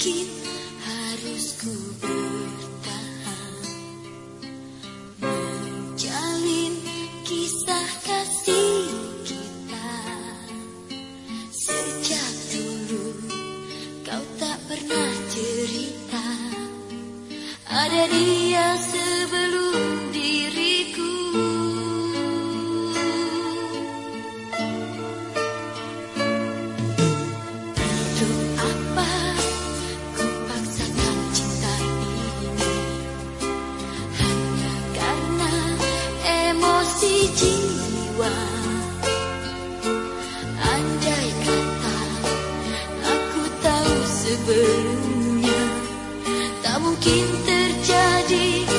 mungkin harus ku bertahan. Menjalin kisah kasih kita. Sejak dulu kau tak pernah cerita. Ada dia sebelum mungkin terjadi.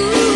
Ooh.